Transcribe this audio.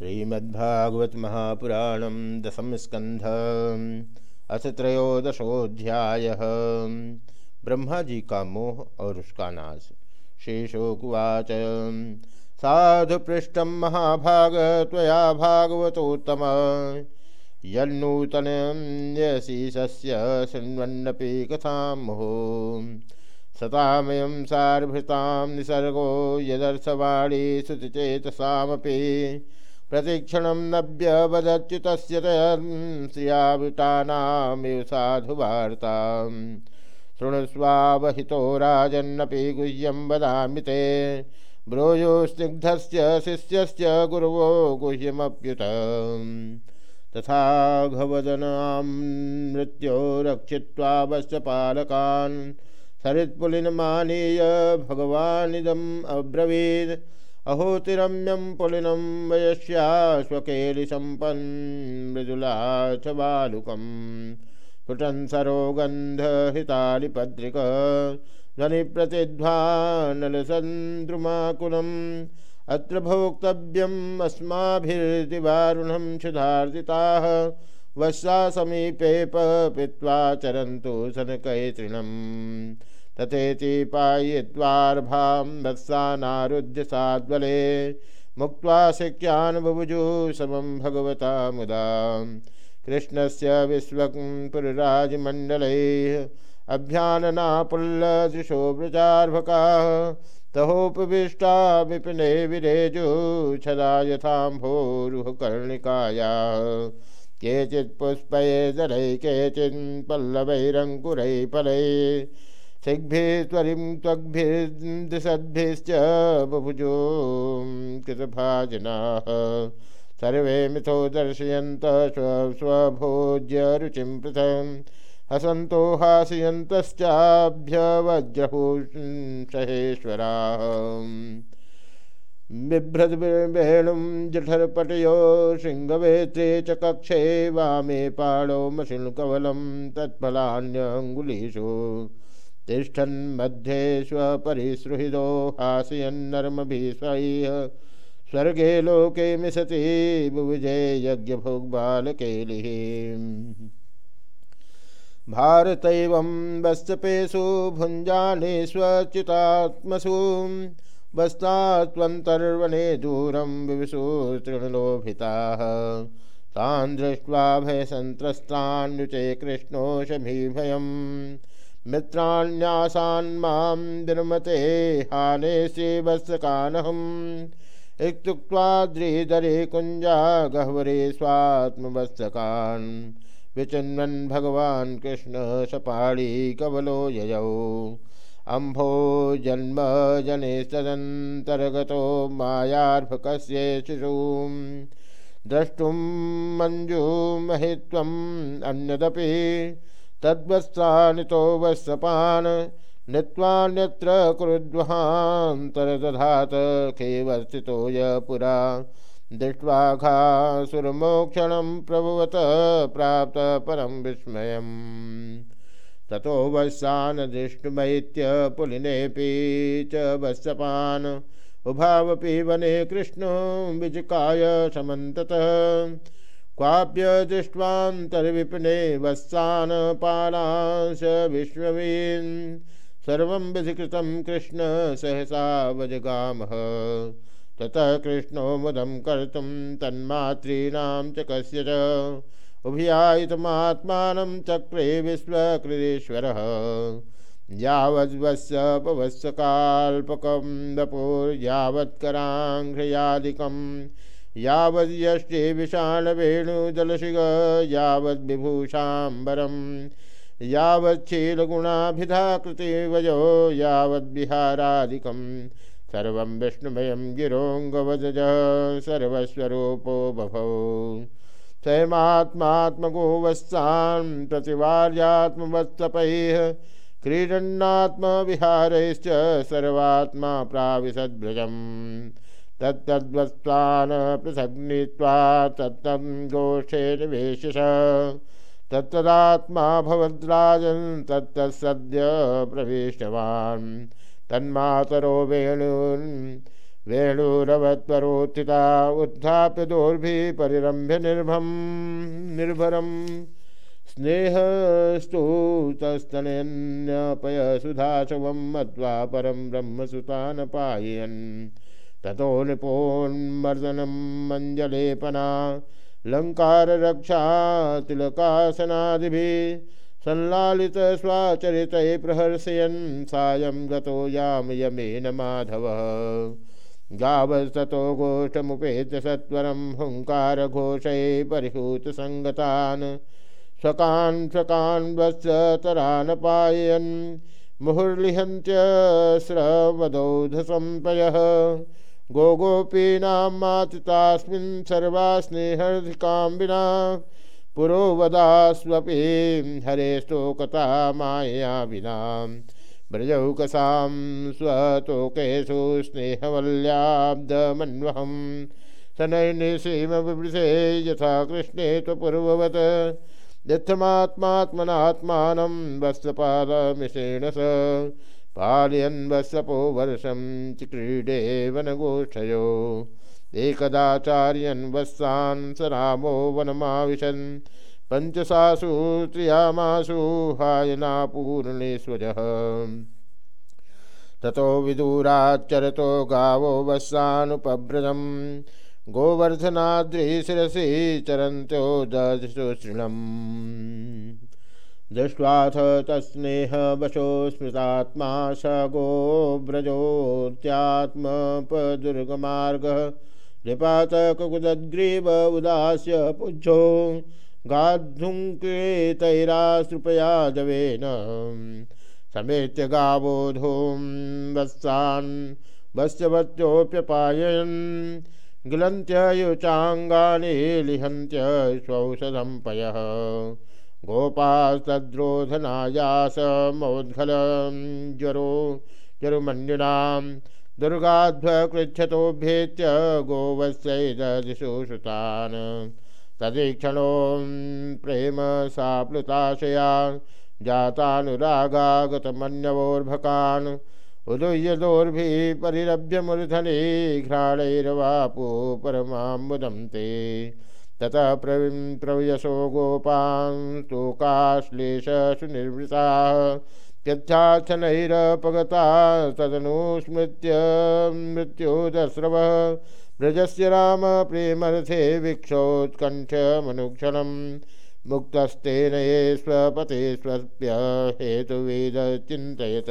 श्रीमद्भागवत महापुराण दशम स्कंध अथ त्रयोदशोध्याय ब्रह्मा जी का मोह और उसका नाश। शेषोकुवाच साधु पृष्ठ महाभाग तया भागवतोत्तम। यन्नूतन यशीषस्य शृण्वन्नपि कथां मुहो। सतामयं सारभृतां निसर्गो यदर्थवाणी श्रुतिचेतसामपि प्रतिक्षण नभ्य नव्यवदच्युत श्रियाविटानामिव साधुवार्ता शृणुस्वावहितो राजन्नपि गुह्यं वदामि ते। ब्रूयो स्निग्धस्य शिष्यस्य गुरवो गुह्यमप्युत। तथा घवदनां मृत्यो रक्षित्वावश्य पालकान्। सरित्पुलिनमानीय भगवानिदम् अब्रवीत्। अहोतिरम्यं पुलिनं वयस्याश्वकेलिसम्पन् मृदुला च बालुकं स्फुटन् सरोगन्धहितालिपद्रिक, ध्वनिप्रतिध्वानलसन्द्रुमाकुलम्, अत्र भोक्तव्यम् अस्माभिर्दिवारुणं क्षुधार्दिताः वत्सा समीपे पीत्वा चरन्तु सनकैतृणम्। तथेति पायित्वार्भां वत्सानारुध्य साद्वले मुक्त्वा शिक्ष्यानुभुभुजु समं भगवता मुदा। कृष्णस्य विश्वपुरराजमण्डलैः अभ्याननापुल्लदृशो वृजार्भकाः तहोपविष्टा विपिने विरेजु छदा यथाम्भोरुहकर्णिकाया। केचित् पुष्पैः दलैः केचित् पल्लवैरङ्कुरैः फलैः सिग्भिस्वरिं त्वग्भिर्दिशद्भिश्च बुभुजो सर्वे मिथो दर्शयन्त स्व स्वभोज्य रुचिं पृथं हसन्तो हासयन्तश्चाभ्यवज्रभूषहेश्वराः बिभ्रद्वेणुं जठरपटयो शृङ्गवेत्रे च कक्षे वामे पाणौ मशिल्कवलं तत्फलान्यङ्गुलीषु। तिष्ठन्मध्ये स्वपरिसृहृदो हासयन्नर्मभिस्वैः स्वर्गे लोके मिशति बुभुजे यज्ञभोग्बालकेलिः। भारतैवं वस्तपेषु भुञ्जाने स्वच्युतात्मसु। वस्तात्वन्तर्वणे दूरं विविशु तृणलोभिताः। तान् दृष्ट्वा भयसन्त्रस्तान्युचे मित्राण्यासान्मां विरमते हाने सेवत्सकानहम् इत्युक्त्वाद्रिदरे कुञ्जा गह्वरे स्वात्मवत्सकान्। विचिन्वन् भगवान् कृष्ण सपाळी कवलो ययौ। अम्भो जन्म जने सदन्तर्गतो मायार्भकस्य शिशुं द्रष्टुं मञ्जुमहित्वम् अन्यदपि तद्वत्सानितो वत्सपान् नीत्वान्यत्र कुरुद्वहान्तरदधात खेवर्तितो य पुरा। दृष्ट्वा घासुरमोक्षणं प्रभुवत प्राप्त परं विस्मयम्। ततो वत्सान् दृष्टुमैत्य पुलिनेऽपि च वत्सपान् उभावपि वने कृष्णो विजिकाय समन्ततः। क्वाप्य दृष्ट्वान्तर्विपिने वत्सान पालांश विश्ववीन्। सर्वं विधिकृतं कृष्ण सहसा वजगामः। ततः कृष्णो मुदं कर्तुं तन्मातॄणां च कस्य च चक्रे विश्वकृदेश्वरः। यावद्वत्सपवत्सकाल्पकं वपुर्यावत्कराङ्घ्रयादिकम् यावद्यष्टे विषाणवेणुदलशिग यावद्विभूषाम्बरं यावच्छीलगुणाभिधाकृतिवयो यावद्विहारादिकं सर्वं विष्णुमयं गिरोङ्गवदज सर्वस्वरूपो बभौ। स्वयमात्मात्मको वत्सान् प्रतिवार्यात्मवत्सपैः, क्रीडन्नात्मविहारैश्च सर्वात्मा प्राविशद्भ्रजम् तत्तद्वत्त्वान् पृथग् नीत्वा तत्तं गोष्ठे निवेशिष तत्तदात्मा भवद्राजन् तत्तत्सद्य प्रविष्टवान् तन्मातरो वेणून् वेणुरवत्वरोत्थिता उत्थाप्य दोर्भि परिरम्भ्य निर्भम निर्भरम स्नेहस्तुतस्तनन्यपय सुधाशवं मत्वा परं ब्रह्मसुतान् पाययन् ततो निपोन्मर्दनं मञ्जलेपना। लङ्काररक्षा तिलकासनादिभिः संलालित स्वाचरित प्रहर्षयन् सायं गतो याम यमेन माधवः। गावस्ततो गोष्ठमुपेत्य सत्वरं हुङ्कारघोषै परिहूतसङ्गतान्। स्वकान् स्वकान् वत्सतरान् पाययन् मुहुर्लिहन्त्यस्रवदौधसंपयः गोगोपीनां मातितास्मिन् सर्वा स्नेहर्धिकां विना पुरोवदास्वपि हरेस्तोकता मायया विना। व्रजौकसां स्वतोकेषु स्नेहवल्याब्दमन्वहं शनैर्निसीमविवृशे यथा कृष्णे त्वपूर्ववत्। यत्थमात्मात्मनात्मानं वत्सपादमिषेण स पालयन् वत्सपो वर्षं चिक्रीडे वनगोष्ठयो एकदाचार्यन् वत्सान् स रामो वनमाविशन्। पञ्चसासु त्रियामासु हायनापूर्णेश्वरः ततो विदूराच्चरतो गावो वत्सानुपव्रजम् गोवर्धनाद्रिशिरसि चरन्त्यो दशुशृणम् दृष्ट्वाथ तत्स्नेहवशो स्मृतात्मा स गोव्रजोत्यात्मपदुर्गमार्गः निपातकुकुदग्रीव उदास्य पुच्छो गाद्धुङ्केतैराश्रुपया जवेन। समेत्य गावो धूम वत्सान् वत्स्यवत्योऽप्यपाययन् गिलन्त्ययुचाङ्गानि लिहन्त्य स्वौषधं पयः। गोपास्तद्रोधनायासमोद्घलं ज्वरो जरुमन्युनां दुर्गाध्वकृच्छतोभ्येत्य गोवत्सैददिशु श्रुतान् तदीक्षणो प्रेम साप्लुताशया जातानुरागागतमन्यवोर्भकान् उदुह्यदोर्भिः परिरभ्य मूर्धनि घ्राणैर्वापो परमाम्बुदं ते। ततः प्रवीं प्रवयसो गोपान् स्तोकाश्लेषसु निर्वृताः त्यच्छाच्छनैरपगता तदनुस्मृत्य मृत्युदस्रवः। ब्रजस्य राम प्रेमर्थे वीक्षोत्कण्ठ्यमनुक्षणं मुक्तस्तेन ये स्वपते स्वप्य हेतुवेद चिन्तयत।